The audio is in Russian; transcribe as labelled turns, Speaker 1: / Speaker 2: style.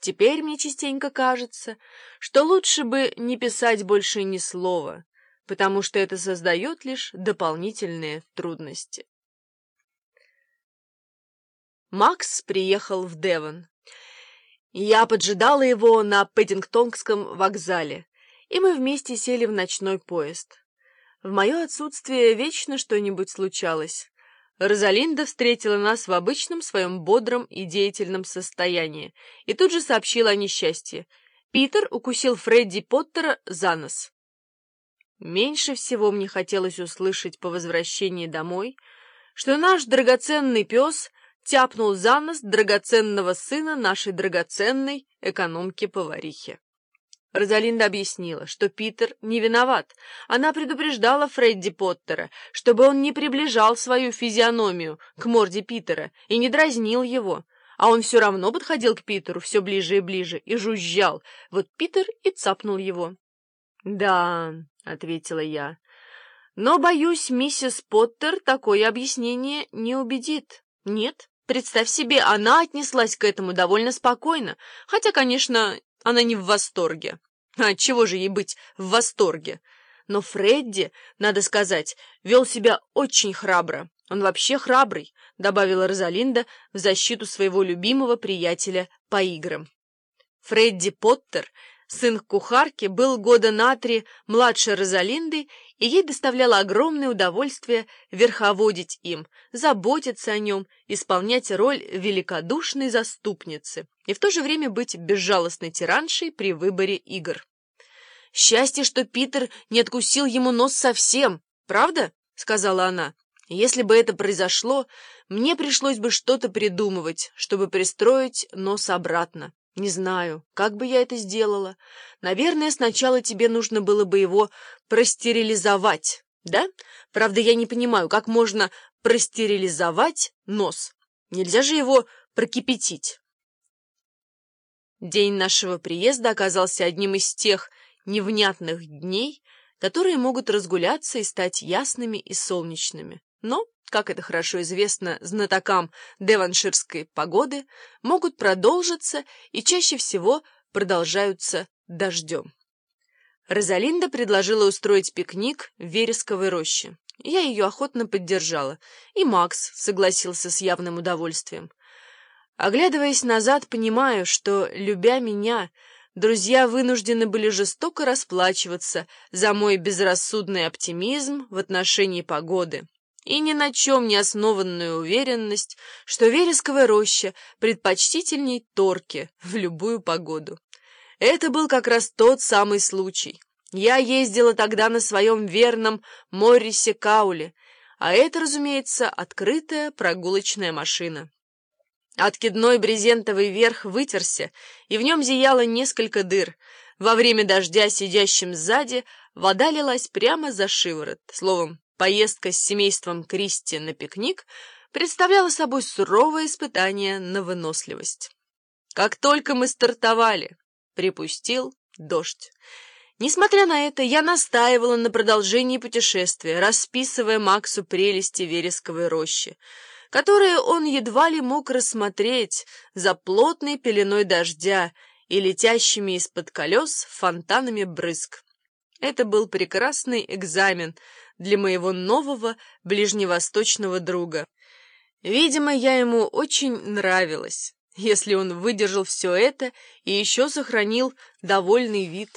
Speaker 1: Теперь мне частенько кажется, что лучше бы не писать больше ни слова, потому что это создает лишь дополнительные трудности. Макс приехал в Девон. Я поджидала его на Пэддингтонском вокзале, и мы вместе сели в ночной поезд. В мое отсутствие вечно что-нибудь случалось. Розалинда встретила нас в обычном своем бодром и деятельном состоянии и тут же сообщила о несчастье. Питер укусил Фредди Поттера за нос. Меньше всего мне хотелось услышать по возвращении домой, что наш драгоценный пес тяпнул за нос драгоценного сына нашей драгоценной экономки-поварихи. Розалинда объяснила, что Питер не виноват. Она предупреждала Фредди Поттера, чтобы он не приближал свою физиономию к морде Питера и не дразнил его. А он все равно подходил к Питеру все ближе и ближе и жужжал. Вот Питер и цапнул его. «Да», — ответила я, — «но, боюсь, миссис Поттер такое объяснение не убедит. Нет?» Представь себе, она отнеслась к этому довольно спокойно, хотя, конечно, она не в восторге. А чего же ей быть в восторге? Но Фредди, надо сказать, вел себя очень храбро. Он вообще храбрый, добавила Розалинда в защиту своего любимого приятеля по играм. Фредди Поттер Сын кухарки был года на три младше Розалинды, и ей доставляло огромное удовольствие верховодить им, заботиться о нем, исполнять роль великодушной заступницы и в то же время быть безжалостной тираншей при выборе игр. «Счастье, что Питер не откусил ему нос совсем, правда?» — сказала она. «Если бы это произошло, мне пришлось бы что-то придумывать, чтобы пристроить нос обратно». «Не знаю, как бы я это сделала. Наверное, сначала тебе нужно было бы его простерилизовать, да? Правда, я не понимаю, как можно простерилизовать нос? Нельзя же его прокипятить». День нашего приезда оказался одним из тех невнятных дней, которые могут разгуляться и стать ясными и солнечными. Но как это хорошо известно знатокам деванширской погоды, могут продолжиться и чаще всего продолжаются дождем. Розалинда предложила устроить пикник в вересковой роще. Я ее охотно поддержала, и Макс согласился с явным удовольствием. Оглядываясь назад, понимаю, что, любя меня, друзья вынуждены были жестоко расплачиваться за мой безрассудный оптимизм в отношении погоды и ни на чем не основанную уверенность, что вересковая роща предпочтительней торки в любую погоду. Это был как раз тот самый случай. Я ездила тогда на своем верном Моррисе Кауле, а это, разумеется, открытая прогулочная машина. Откидной брезентовый верх вытерся, и в нем зияло несколько дыр. Во время дождя, сидящим сзади, вода лилась прямо за шиворот. Словом, Поездка с семейством Кристи на пикник представляла собой суровое испытание на выносливость. Как только мы стартовали, припустил дождь. Несмотря на это, я настаивала на продолжении путешествия, расписывая Максу прелести вересковой рощи, которые он едва ли мог рассмотреть за плотной пеленой дождя и летящими из-под колес фонтанами брызг. Это был прекрасный экзамен для моего нового ближневосточного друга. Видимо, я ему очень нравилась, если он выдержал все это и еще сохранил довольный вид.